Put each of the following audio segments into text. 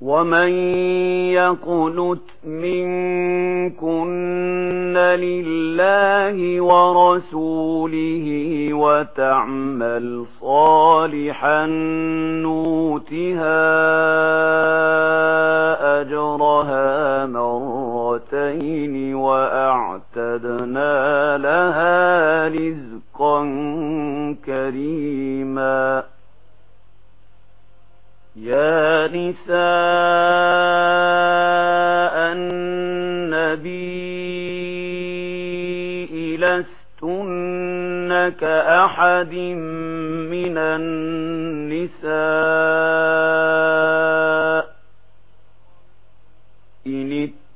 ومن يقنت منكن لله ورسوله وتعمل صالحا نوتها أجرها مرتين وأعتدنا لها رزقا كريما يا نساء النبي لستنك كأحد من النساء.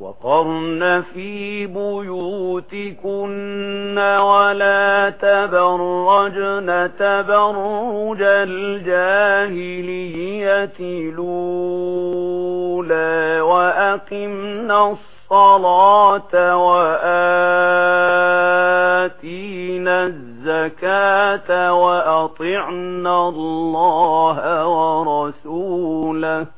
وقرن في بيوتكن ولا تبرجن تبرج الجاهلية لولا وأقمنا الصلاة وآتينا الزكاة وأطعنا الله ورسوله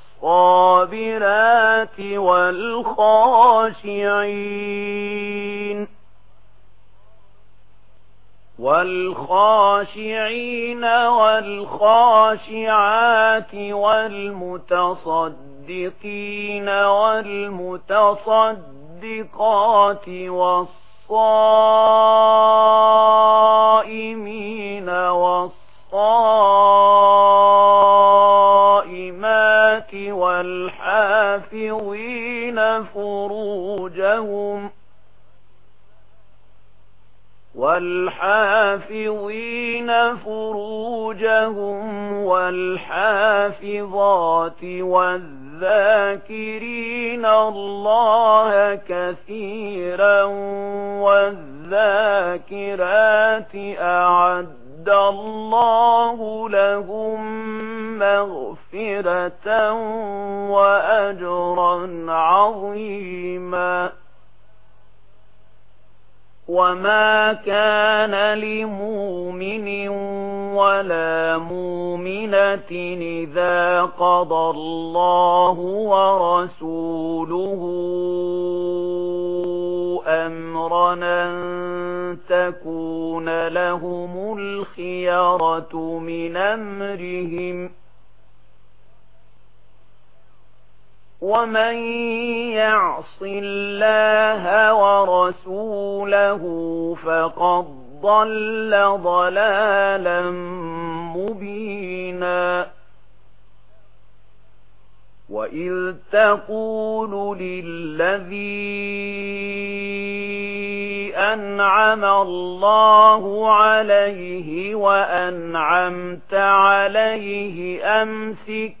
والصابرات والخاشعين والخاشعين والخاشعات والمتصدقين والمتصدقات والصائمين والصائمين الْقَائِمَاتِ والحافظين فروجهم والحافظين فروجهم والحافظات والذاكرين الله كثيرا والذاكرات أعد الله وَأَجْرًا عَظِيمًا. وَمَا كَانَ لِمُؤْمِنٍ وَلَا مُؤْمِنَةٍ إِذَا قَضَى اللَّهُ وَرَسُولُهُ أَمْرًا أن تَكُونَ لَهُمُ الْخِيَرَةُ مِنْ أَمْرِهِمْ. ومن يعص الله ورسوله فقد ضل ضلالا مبينا وإذ تقول للذي أنعم الله عليه وأنعمت عليه أمسك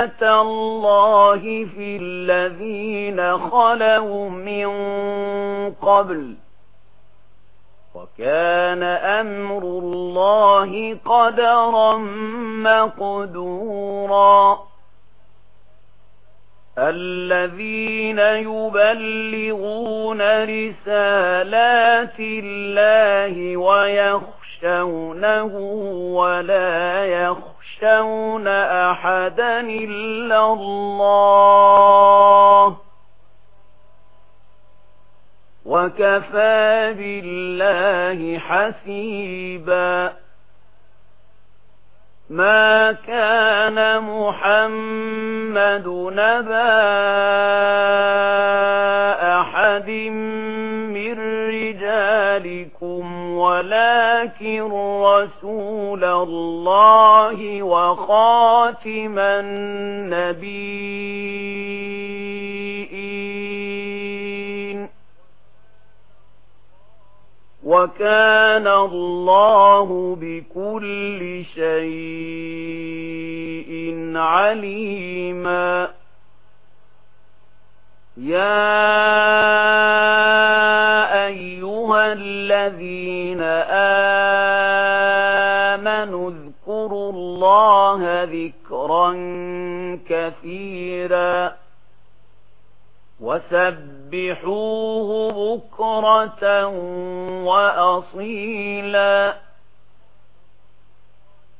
سُنَّةَ اللَّهِ فِي الَّذِينَ خَلَوْا مِن قَبْلُ. وَكَانَ أَمْرُ اللَّهِ قَدَرًا مَّقْدُورًا. الذين يبلغون رسالات الله ويخشونه ولا يخشونه يخشون أحدا إلا الله وكفى بالله حسيبا ما كان محمد نبا أحد ذلكم ولكن رسول الله وخاتم النبيين وكان الله بكل شيء عليما يا الذين آمنوا اذكروا الله ذكرا كثيرا وسبحوه بكرة وأصيلا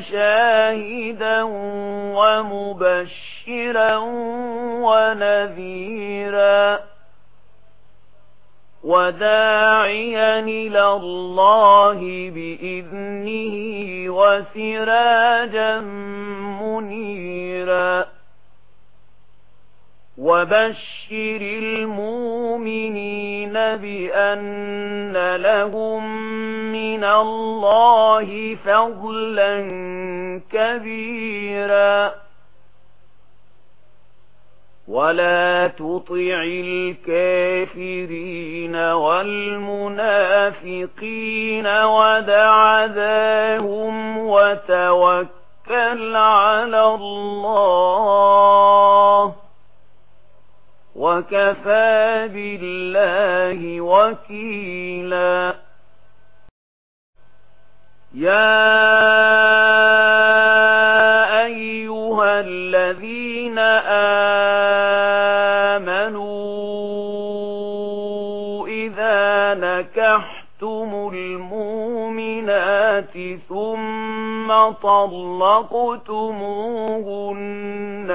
شاهدا ومبشرا ونذيرا وداعيا إلى الله بإذنه وسراجا منيرا وبشر المؤمنين بأن لهم من الله فضلا كبيرا ولا تطع الكافرين والمنافقين ودع ذاهم وتوكل على الله وكفى بالله وكيلا يا أيها الذين آمنوا إذا نكحتم المؤمنات ثم طلقتموهن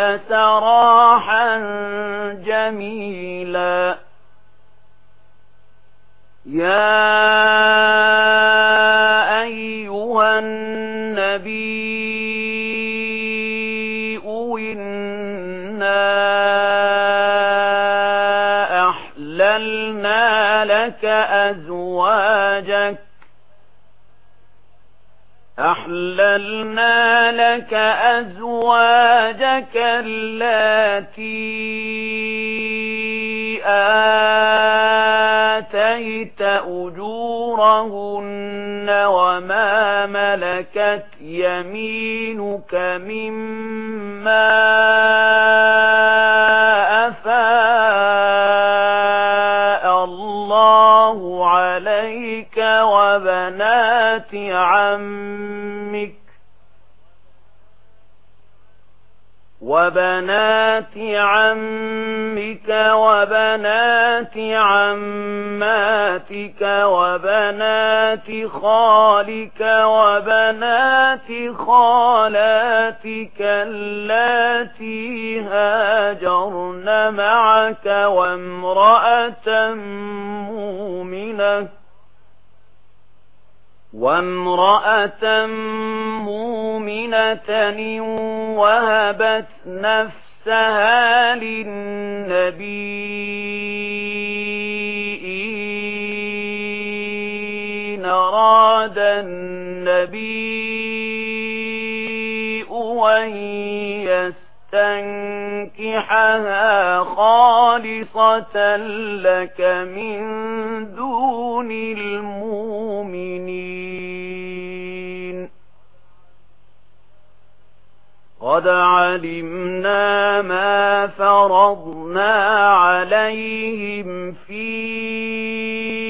كان سراحا جميلا. يا أيها النبي إنا أحللنا لك أزواجا أحللنا لك أزواجك التي آتيت أجورهن وما ملكت يمينك مما عمك وبنات عمك وبنات عماتك وبنات خالك وبنات خالاتك التي هاجرن معك وامرأة مؤمنة وامرأة مؤمنة وهبت نفسها للنبي إن أراد النبي أن تنكحها خالصة لك من دون المؤمنين. قد علمنا ما فرضنا عليهم فيه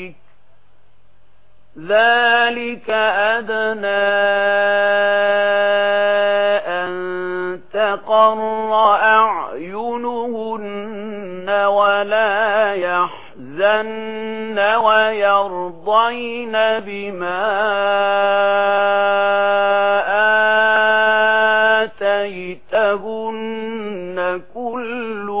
ذلك أدنى أن تقر أعينهن ولا يحزن ويرضين بما آتيتهن كل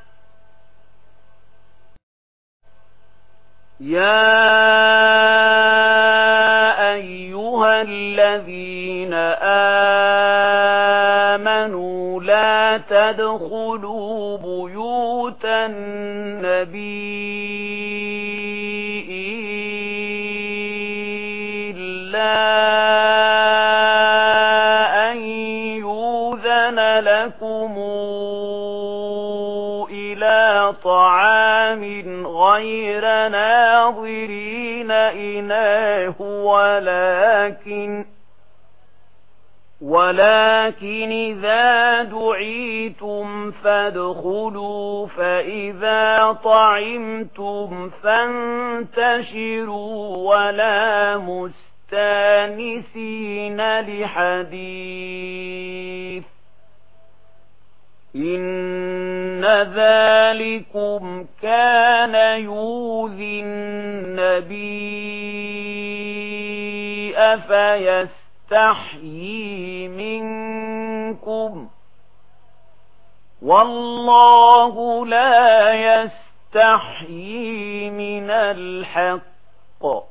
يا أيها الذين آمنوا لا تدخلوا بيوت النبي إلا أن يوذن لكم إلى طعام غير نار ناظرين إناه ولكن ولكن إذا دعيتم فادخلوا فإذا طعمتم فانتشروا ولا مستانسين لحديث. إن ذلكم كان يوذي النبي أفيستحيي منكم والله لا يستحيي من الحق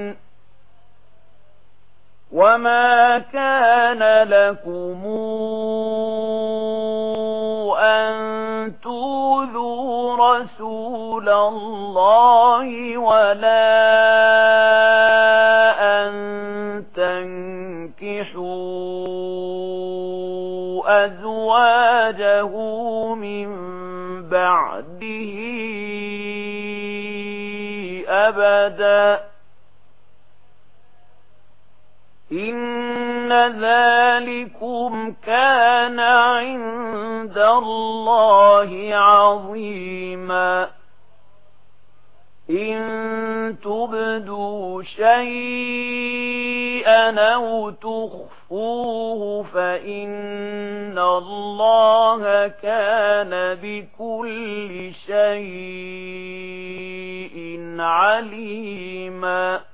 وما كان لكم أن تؤذوا رسول الله ولا ذَلِكُمْ كَانَ عِندَ اللَّهِ عَظِيمًا إِن تُبْدُوا شَيْئًا أَوْ تُخْفُوهُ فَإِنَّ اللَّهَ كَانَ بِكُلِّ شَيْءٍ عَلِيمًا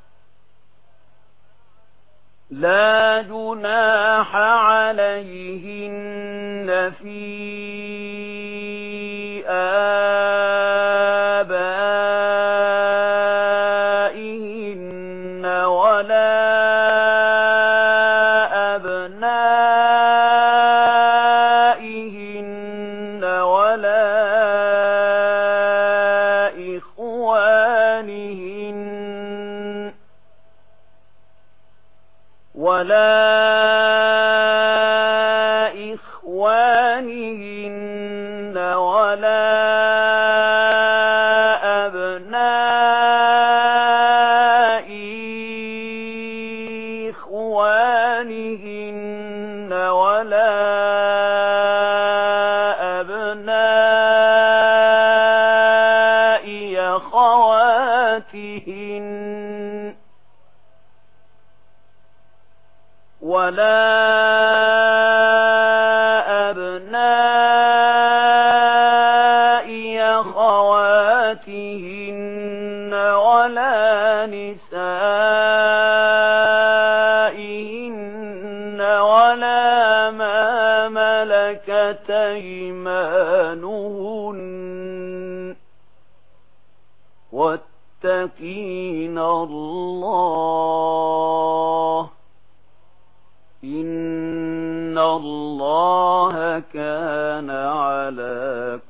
لا جناح عليهن في ولا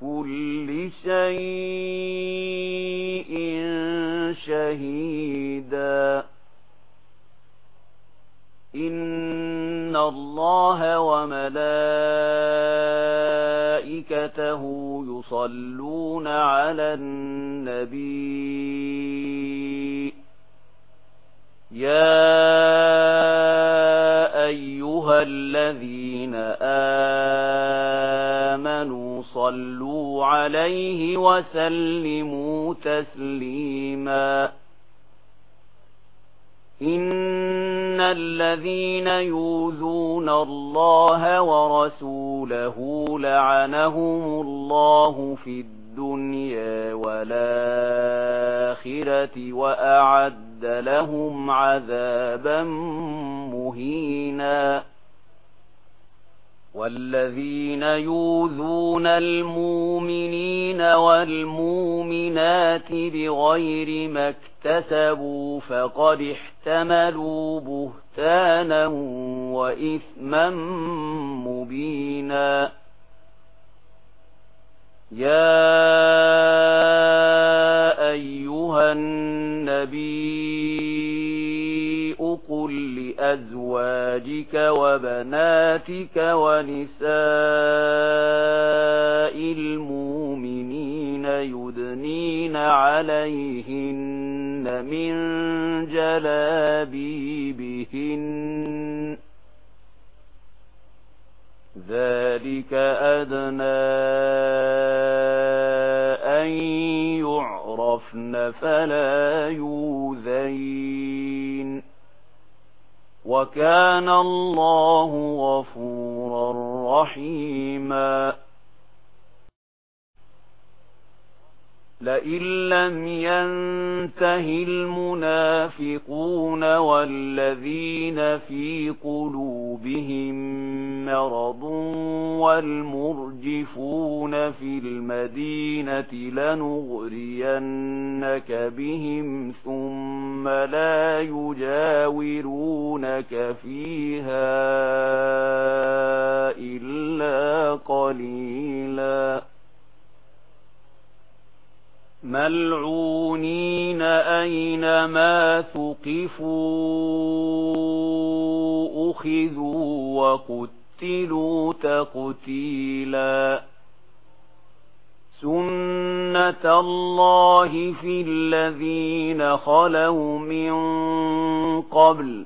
بكل شيء شهيدا. إن الله وملائكته يصلون على النبي. يا أيها الذين آمنوا صلوا عليه وسلموا تسليما إن الذين يوذون الله ورسوله لعنهم الله في الدنيا والآخرة وأعد لهم عذابا مهيناً والذين يوذون المؤمنين والمؤمنات بغير ما اكتسبوا فقد احتملوا بهتانا وإثما مبينا. يا أيها النبي قل لأزواجك وبناتك امتك ونساء المؤمنين يدنين عليهن من جلابيبهن. ذلك أدنى أن يعرفن فلا يوذين وكان الله رحيما. لئن لم ينتهي المنافقون والذين في قلوبهم مرض والمرجفون في المدينة لنغرينك بهم ثم لا يجاورونك فيها قليلا ملعونين أينما ثقفوا أخذوا وقتلوا تقتيلا سُنَّةَ اللَّهِ فِي الَّذِينَ خَلَوْا مِن قَبْلُ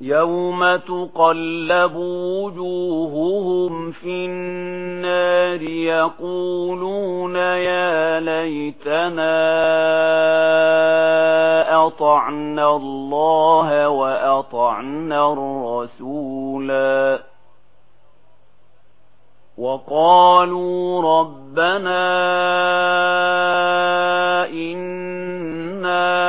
يَوْمَ تُقَلَّبُ وُجُوهُهُمْ فِي النَّارِ يَقُولُونَ يَا لَيْتَنَا أَطَعْنَا اللَّهَ وَأَطَعْنَا الرَّسُولَا وَقَالُوا رَبَّنَا إِنَّا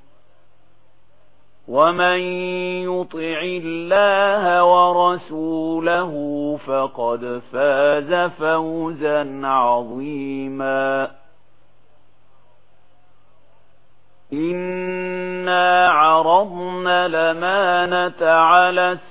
ومن يطع الله ورسوله فقد فاز فوزا عظيما إنا عرضنا لمانة على السلام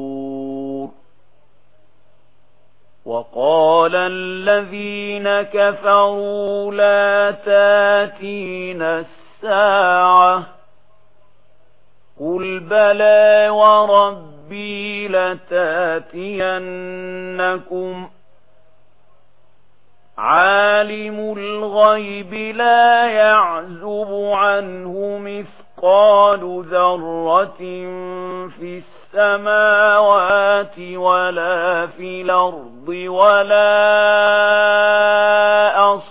وقال الذين كفروا لا تاتين الساعة قل بلى وربي لتاتينكم عالم الغيب لا يعزب عنه مثقال ذرة في الساعة السماوات ولا في الأرض ولا أصلا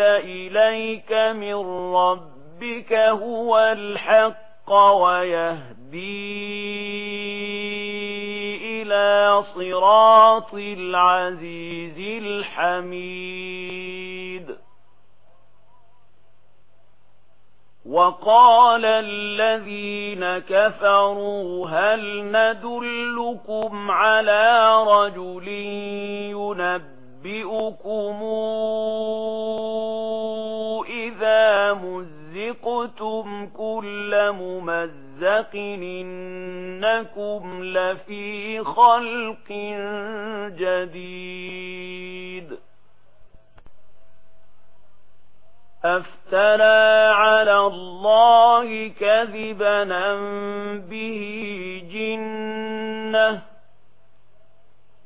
أُنْزِلَ إِلَيْكَ مِنْ رَبِّكَ هُوَ الْحَقُّ وَيَهْدِي إِلَى صِرَاطِ الْعَزِيزِ الْحَمِيدِ وَقَالَ الَّذِينَ كَفَرُوا هَلْ نَدُلُّكُمْ عَلَى رَجُلٍ يُنَبِّئُكُمْ أُنَبِّئُكُمُ إِذَا مُزِّقْتُمْ كُلَّ مُمَزَّقٍ إِنَّكُمْ لَفِي خَلْقٍ جَدِيدٍ. أَفْتَرَى عَلَى اللَّهِ كَذِبًا أَمْ بِهِ جِنَّةٌ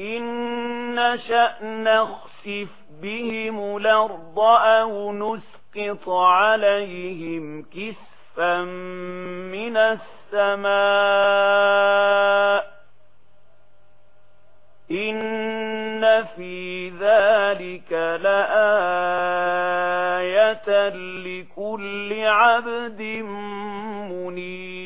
إن شأن نخسف بهم الأرض أو نسقط عليهم كسفا من السماء إن في ذلك لآية لكل عبد منيب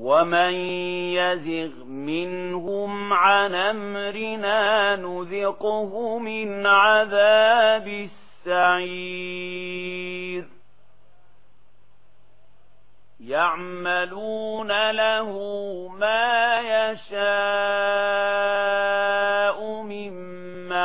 ومن يزغ منهم عن أمرنا نذقه من عذاب السعير يعملون له ما يشاء من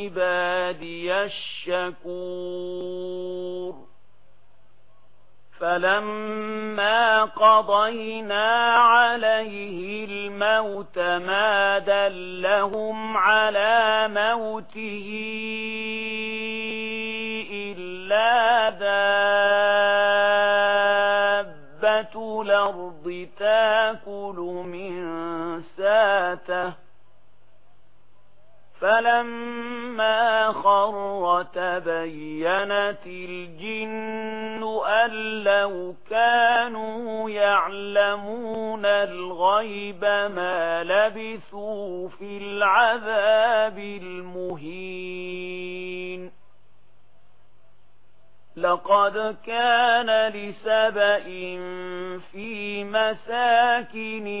عبادي الشكور. فلما قضينا عليه الموت ما دلهم على موته إلا دابة الأرض تاكل من ساته. فلما خر تبينت الجن أن لو كانوا يعلمون الغيب ما لبثوا في العذاب المهين لقد كان لسبأ في مساكنهم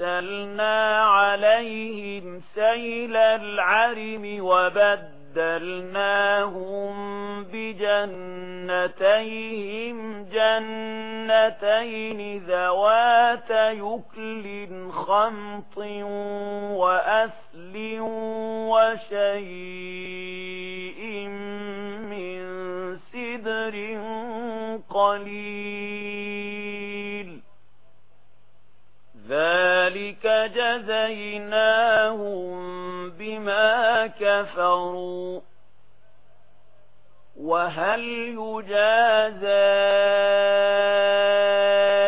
أرسلنا عليهم سيل العرم وبدلناهم بجنتيهم. جنتين ذوات يكل خمط وأسل وشيء من سدر قليل. ذلك جزيناهم بما كفروا وهل يجازى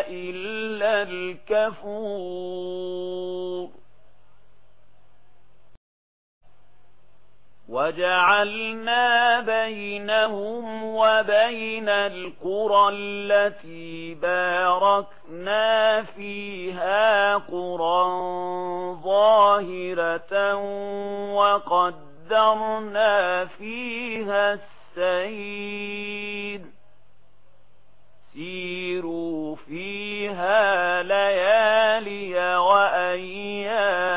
إلا الكفور وجعلنا بينهم وبين القرى التي باركنا فيها قرى ظاهرة وقدرنا فيها السيد سيروا فيها ليالي وأيامنا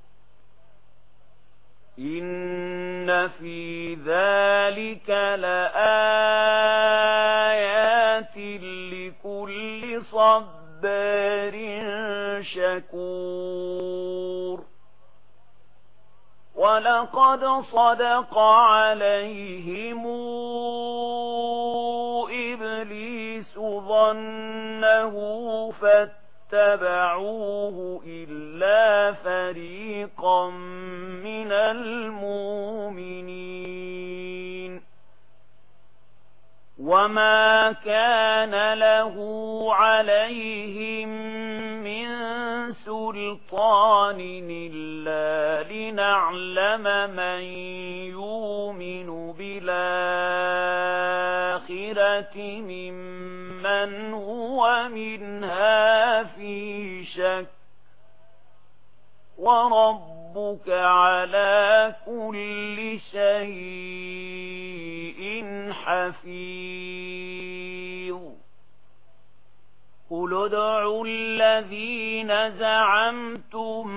إِنَّ فِي ذَلِكَ لَآيَاتٍ لِكُلِّ صَبَّارٍ شَكُورٍ وَلَقَدْ صَدَقَ عَلَيْهِمْ إِبْلِيسُ ظَنَّهُ فَاتَّبَعُوهُ إِلَّا إلا فريقا من المؤمنين وما كان له عليهم من سلطان إلا لنعلم من يؤمن بالآخرة ممن هو منها في شك وربك على كل شيء حفيظ. قل ادعوا الذين زعمتم